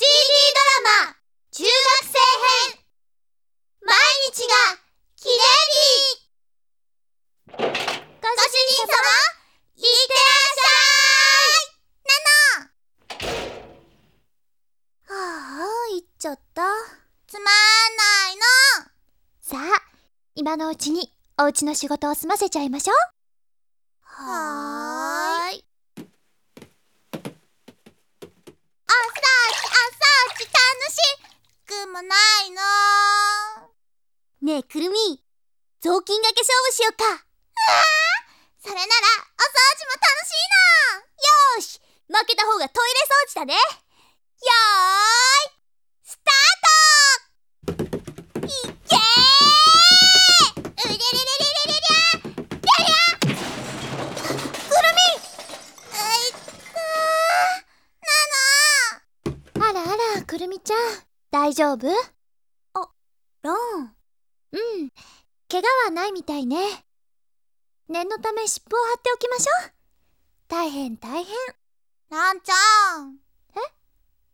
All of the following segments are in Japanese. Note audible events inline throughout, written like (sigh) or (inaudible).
ドラマ中学生編。毎日が記念日ご主人様いってらっしゃい。はあ、行っちゃった。つまんないの。さあ、今のうちにお家の仕事を済ませちゃいましょう。はーいあさちあさち楽しくもないの。ねえ、くるみ、雑巾がけ勝負しようか。それならお掃除も楽しいよーし、負けた方がトイレ掃除だね。なよーいスタート。いっけー。うれれれれれれりゃりゃりゃくるみういったー。なの。あらあら、くるみちゃん、大丈夫？ロン。うん、怪我はないみたいね。念のため湿布を貼っておきましょう。大変大変。ランちゃん。え？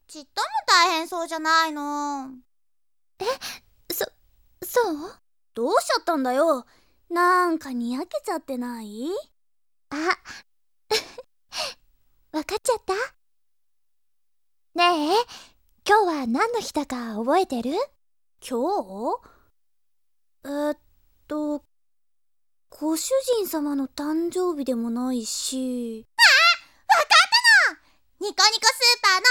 ちっとも大変そうじゃないの。そう？どうしちゃったんだよ。なんかにやけちゃってない？あ、(laughs) わかっちゃった？ねえ、今日は何の日だか覚えてる？今日？えーっとご主人様の誕生日でもないし。あわかったの！ニコニコスーパーの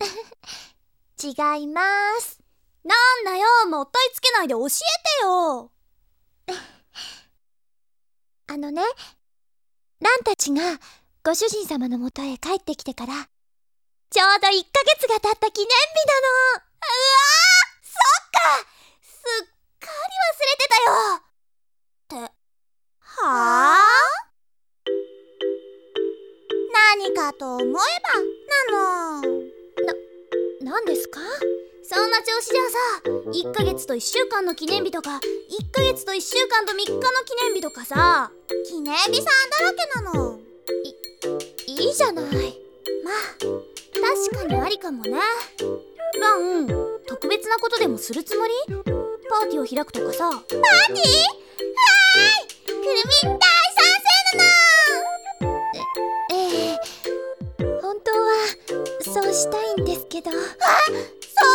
(laughs) 違います。なんだよ！もったいつけないで教えてよ！(laughs) あのね、ランたちがご主人様のもとへ帰ってきてから、ちょうど1ヶ月が経った記念日なの。うわーそっか。すっかり忘れてたよ。ってはあ？何かと思えばなの。な何ですか？そんな調子じゃさ1ヶ月と1週間の記念日とか1ヶ月と1週間と3日の記念日とかさ。記念日さんだらけなの。いいいじゃない。まあ確かにありかもね。ラン特別なことでもするつもり？パーティーを開くとかさ。パーティー？はーい。くるみ大賛成なの。ええ本当はそうしたいんですけど。そうい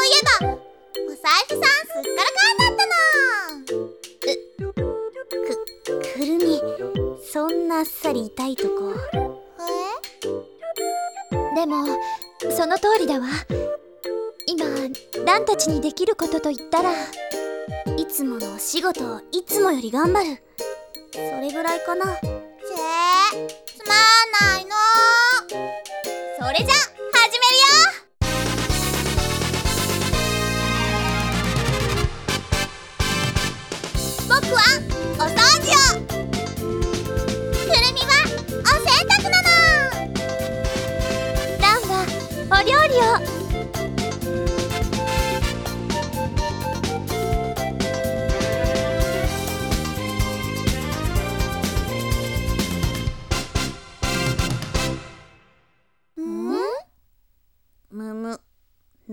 えばお財布さんすっからかんだったなくるみ、そんなあっさり痛いとこ。え？でも、その通りだわ。今、ランたちにできることと言ったら、いつものお仕事をいつもより頑張るそれぐらいかな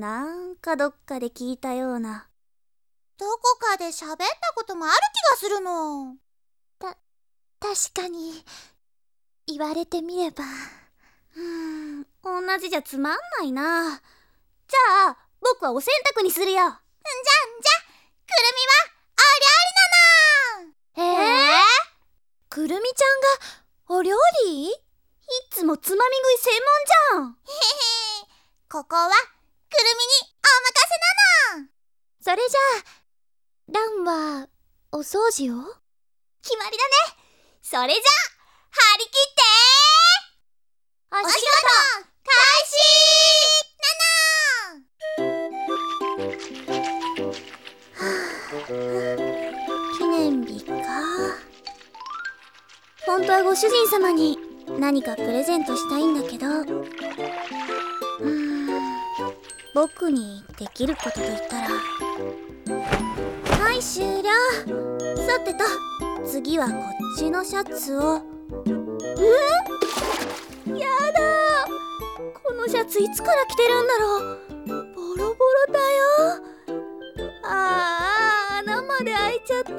なんかどっかで聞いたような。どこかで喋ったこともある気がするの。確かに、言われてみれば。うーん同じじゃつまんないな。じゃあ僕はお洗濯にするよ。じゃじゃくるみはお料理なの。えくるみちゃんがお料理？いつもつまみ食い専門じゃん。へへ。ここはくるみにお任せなの。それじゃあ、ランはお掃除を？決まりだね。それじゃあ張り切ってお仕事開始。なの記念日か。本当はご主人様に何かプレゼントしたいんだけど。うん。僕にできることと言ったらはい終了。さてと次はこっちのシャツを。え？やだ。このシャツいつから着てるんだろう。ボロボロだよ。ああ穴まで開いちゃって。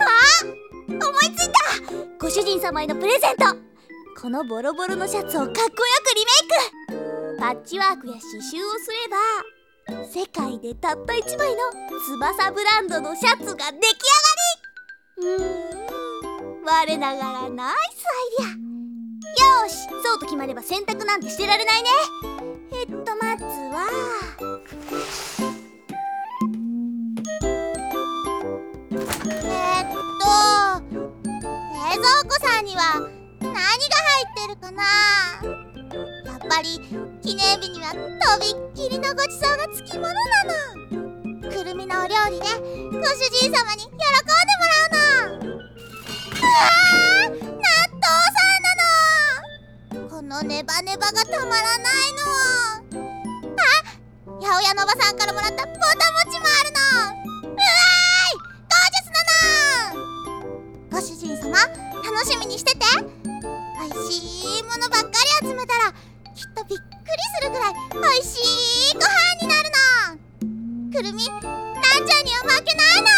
あ思いついた。ご主人様へのプレゼント。このボロボロのシャツをかっこよくリメイク。パッチワークや刺繍をすれば世界でたった1枚の翼ブランドのシャツが出来上がり。うーん。我ながらナイスアイディア。よし。そうと決まれば洗濯なんてしてられないね。えっとまずは。えっと冷蔵庫さんには何が入ってるかな？ぱり記念日にはとびっきりのごちそうがつきものなの。くるみのお料理でご主人様に喜んでもらうの。うわー納豆さんなの。このネバネバがたまらないの。あ八百屋のおばさんからもらったぼたもちもあるの。うわーいゴージャスなの。ご主人様楽しみにしてて。おいしいものばっかり集めたらとびっくりするぐらい美味しいご飯になるの。くるみなんちゃんには負けないの。